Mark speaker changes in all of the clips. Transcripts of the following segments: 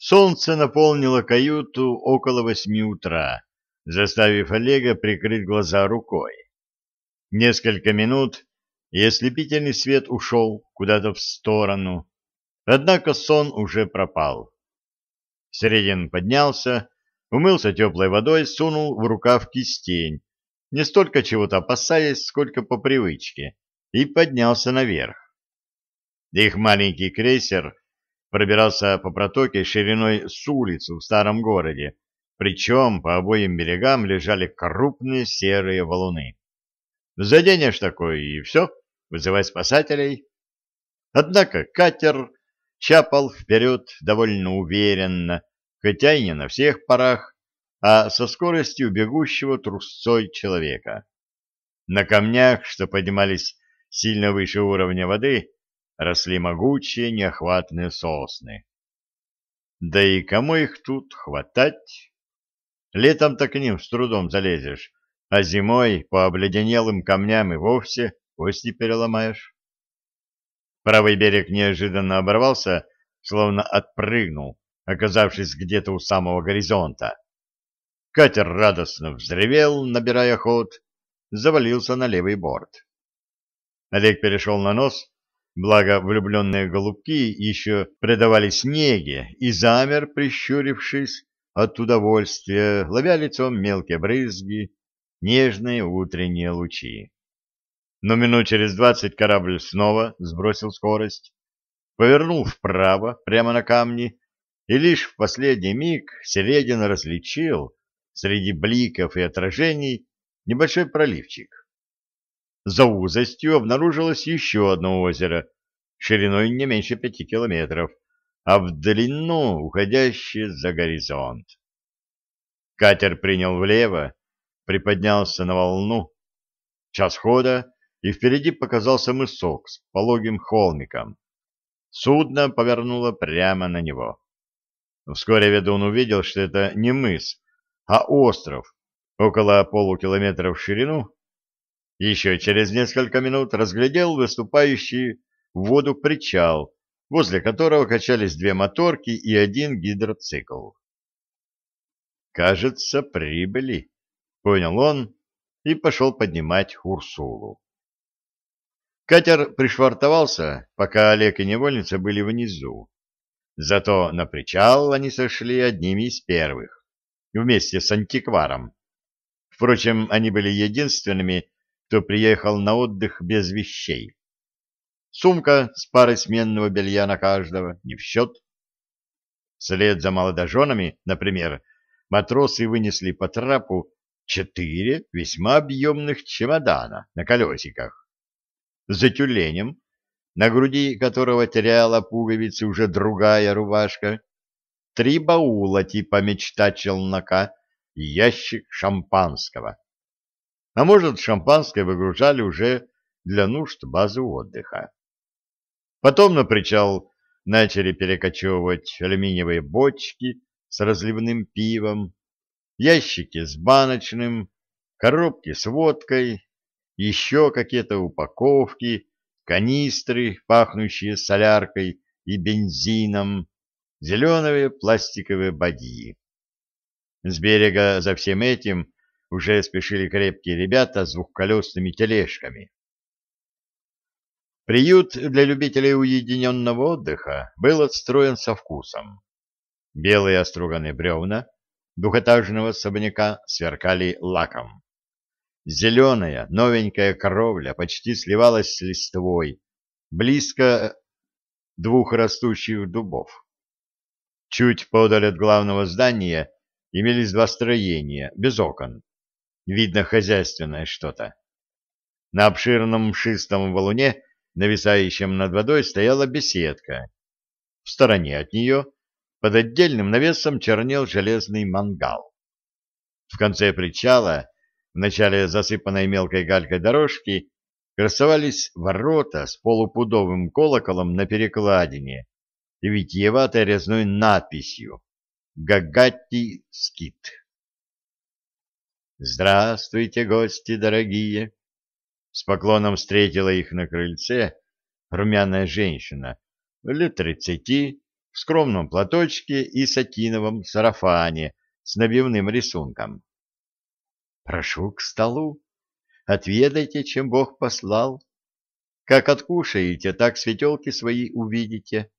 Speaker 1: Солнце наполнило каюту около восьми утра, заставив Олега прикрыть глаза рукой. Несколько минут, и ослепительный свет ушел куда-то в сторону, однако сон уже пропал. Середин поднялся, умылся теплой водой, сунул в рукав кистень, не столько чего-то опасаясь, сколько по привычке, и поднялся наверх. Их маленький крейсер пробирался по протоке шириной с улицу в старом городе, причем по обоим берегам лежали крупные серые валуны. Заденешь такой, и все, вызывай спасателей. Однако катер чапал вперед довольно уверенно, хотя и не на всех парах, а со скоростью бегущего трусцой человека. На камнях, что поднимались сильно выше уровня воды, росли могучие неохватные сосны. Да и кому их тут хватать? Летом-то к ним с трудом залезешь, а зимой по обледенелым камням и вовсе кости переломаешь. Правый берег неожиданно оборвался, словно отпрыгнул, оказавшись где-то у самого горизонта. Катер радостно взревел, набирая ход, завалился на левый борт. Олег перешел на нос, благо влюбленные голубки еще предавали снеге, и замер, прищурившись от удовольствия, ловя лицом мелкие брызги, нежные утренние лучи. Но минут через двадцать корабль снова сбросил скорость, повернул вправо, прямо на камни, и лишь в последний миг Середин различил среди бликов и отражений небольшой проливчик. За узостью обнаружилось еще одно озеро, шириной не меньше пяти километров, а в длину уходящее за горизонт. Катер принял влево, приподнялся на волну. Час хода, и впереди показался мысок с пологим холмиком. Судно повернуло прямо на него. Вскоре ведун увидел, что это не мыс, а остров, около полукилометра в ширину. Еще через несколько минут разглядел выступающий в воду причал, возле которого качались две моторки и один гидроцикл. «Кажется, прибыли», — понял он и пошел поднимать Урсулу. Катер пришвартовался, пока Олег и невольница были внизу. Зато на причал они сошли одними из первых, вместе с антикваром. Впрочем, они были единственными, кто приехал на отдых без вещей. Сумка с парой сменного белья на каждого, не в счет. Вслед за молодоженами, например, матросы вынесли по трапу четыре весьма объемных чемодана на колесиках. За тюленем на груди которого теряла пуговицы уже другая рубашка, три баула типа мечта челнока и ящик шампанского. А может, шампанское выгружали уже для нужд базы отдыха. Потом на причал начали перекочевывать алюминиевые бочки с разливным пивом, ящики с баночным, коробки с водкой, еще какие-то упаковки канистры, пахнущие соляркой и бензином, зеленые пластиковые бадьи. С берега за всем этим уже спешили крепкие ребята с двухколесными тележками. Приют для любителей уединенного отдыха был отстроен со вкусом. Белые оструганные бревна двухэтажного особняка сверкали лаком. Зеленая, новенькая кровля почти сливалась с листвой, близко двух растущих дубов. Чуть подаль от главного здания имелись два строения, без окон. Видно хозяйственное что-то. На обширном шистом валуне, нависающем над водой, стояла беседка. В стороне от нее, под отдельным навесом, чернел железный мангал. В конце причала в начале засыпанной мелкой галькой дорожки красовались ворота с полупудовым колоколом на перекладине и витиеватой резной надписью «Гагатти Скит». «Здравствуйте, гости дорогие!» С поклоном встретила их на крыльце румяная женщина, лет тридцати, в скромном платочке и сатиновом сарафане с набивным рисунком. «Прошу к столу, отведайте, чем Бог послал. Как откушаете, так светелки свои увидите.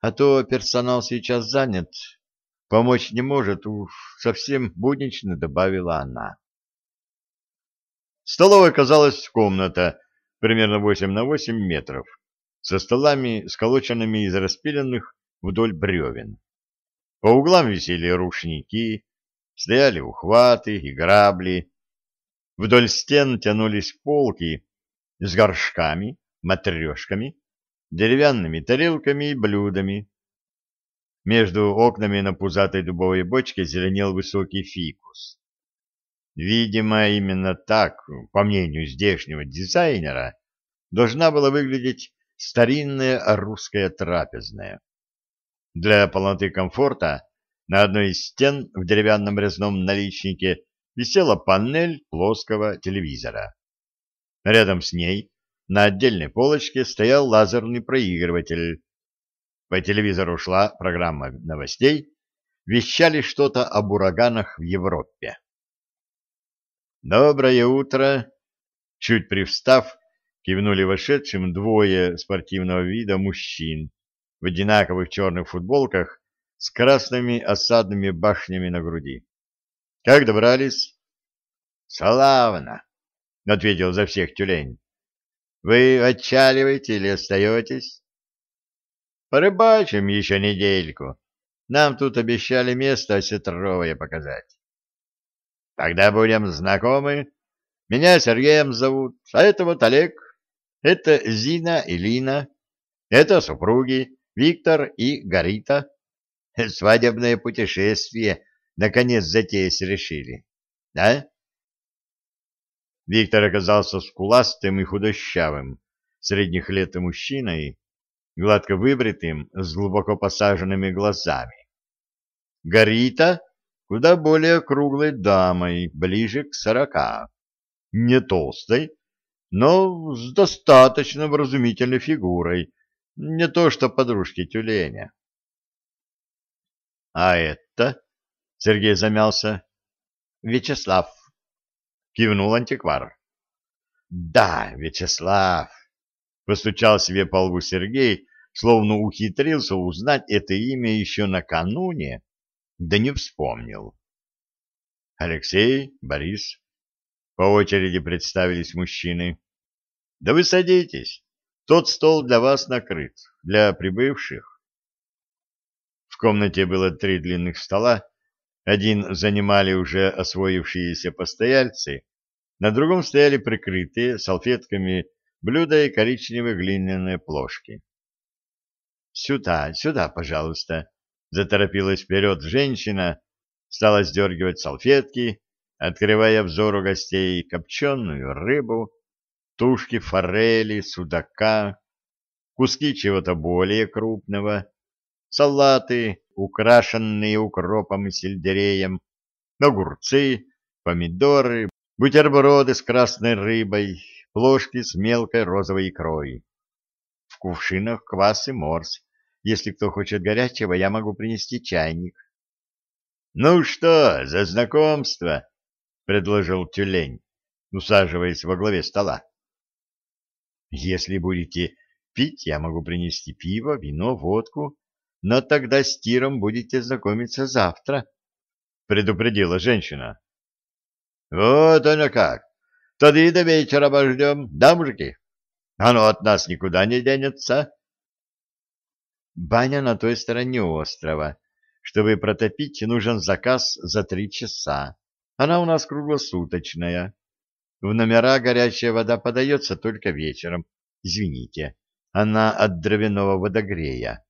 Speaker 1: А то персонал сейчас занят, помочь не может, уж совсем буднично добавила она. Столовой оказалась комната примерно 8 на 8 метров, со столами, сколоченными из распиленных вдоль бревен. По углам висели рушники, стояли ухваты и грабли. Вдоль стен тянулись полки с горшками, матрешками, деревянными тарелками и блюдами. Между окнами на пузатой дубовой бочке зеленел высокий фикус. Видимо, именно так, по мнению здешнего дизайнера, должна была выглядеть старинная русская трапезная. Для полноты комфорта на одной из стен в деревянном резном наличнике висела панель плоского телевизора. Рядом с ней на отдельной полочке стоял лазерный проигрыватель. По телевизору шла программа новостей, вещали что-то об ураганах в Европе. «Доброе утро!» Чуть привстав, кивнули вошедшим двое спортивного вида мужчин в одинаковых черных футболках с красными осадными башнями на груди. «Как добрались?» «Славно!» — ответил за всех тюлень. «Вы отчаливаете или остаетесь?» «Порыбачим еще недельку. Нам тут обещали место осетровое показать». Тогда будем знакомы. Меня Сергеем зовут, а это вот Олег. Это Зина и Лина. Это супруги Виктор и Гарита. Свадебное путешествие наконец затеясь решили. Да? Виктор оказался скуластым и худощавым, средних лет мужчиной, гладко выбритым, с глубоко посаженными глазами. Гарита куда более круглой дамой, ближе к сорока. Не толстой, но с достаточно вразумительной фигурой, не то что подружки тюленя. — А это? — Сергей замялся. — Вячеслав. — кивнул антиквар. — Да, Вячеслав. — постучал себе по лбу Сергей, словно ухитрился узнать это имя еще накануне да не вспомнил. Алексей, Борис. По очереди представились мужчины. Да вы садитесь. Тот стол для вас накрыт, для прибывших. В комнате было три длинных стола. Один занимали уже освоившиеся постояльцы, на другом стояли прикрытые салфетками блюда и коричневые глиняные плошки. «Сюда, сюда, пожалуйста», Заторопилась вперед женщина, стала сдергивать салфетки, открывая взору гостей копченую рыбу, тушки форели, судака, куски чего-то более крупного, салаты, украшенные укропом и сельдереем, огурцы, помидоры, бутерброды с красной рыбой, плошки с мелкой розовой икрой. В кувшинах квас и морс, если кто хочет горячего, я могу принести чайник. — Ну что, за знакомство? — предложил тюлень, усаживаясь во главе стола. — Если будете пить, я могу принести пиво, вино, водку, но тогда с тиром будете знакомиться завтра, — предупредила женщина. — Вот оно как! И до вечера обождем, да, мужики? Оно от нас никуда не денется. Баня на той стороне острова. Чтобы протопить, нужен заказ за три часа. Она у нас круглосуточная. В номера горячая вода подается только вечером. Извините, она от дровяного водогрея.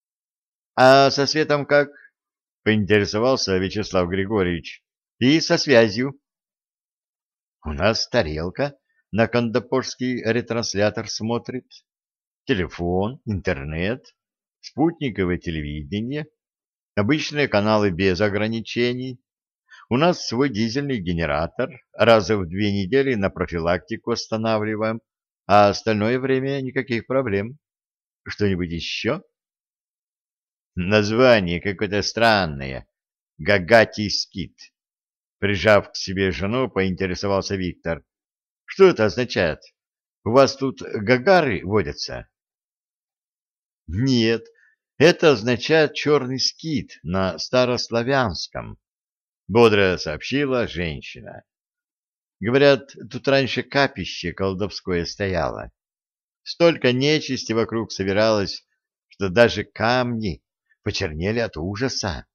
Speaker 1: — А со светом как? — поинтересовался Вячеслав Григорьевич. — И со связью? — У нас тарелка на кондопорский ретранслятор смотрит. Телефон, интернет спутниковое телевидение, обычные каналы без ограничений. У нас свой дизельный генератор, раза в две недели на профилактику останавливаем, а остальное время никаких проблем. Что-нибудь еще? Название какое-то странное. Гагатий скит. Прижав к себе жену, поинтересовался Виктор. Что это означает? У вас тут гагары водятся? Нет, это означает черный скит на старославянском, бодро сообщила женщина. Говорят, тут раньше капище колдовское стояло. Столько нечисти вокруг собиралось, что даже камни почернели от ужаса.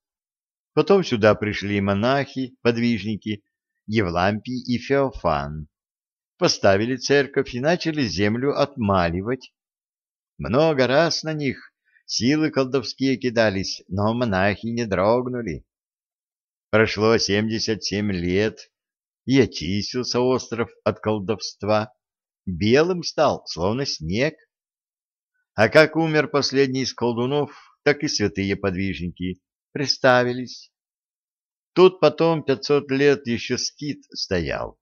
Speaker 1: Потом сюда пришли монахи, подвижники, Евлампий и Феофан. Поставили церковь и начали землю отмаливать. Много раз на них Силы колдовские кидались, но монахи не дрогнули. Прошло семьдесят семь лет, и очистился остров от колдовства. Белым стал, словно снег. А как умер последний из колдунов, так и святые подвижники приставились. Тут потом пятьсот лет еще скит стоял.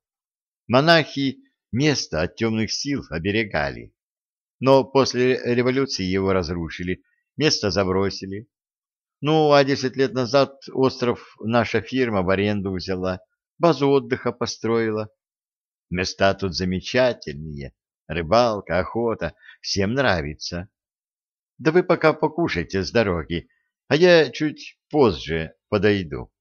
Speaker 1: Монахи место от темных сил оберегали. Но после революции его разрушили, Место забросили. Ну, а десять лет назад остров наша фирма в аренду взяла, базу отдыха построила. Места тут замечательные, рыбалка, охота, всем нравится. Да вы пока покушайте с дороги, а я чуть позже подойду.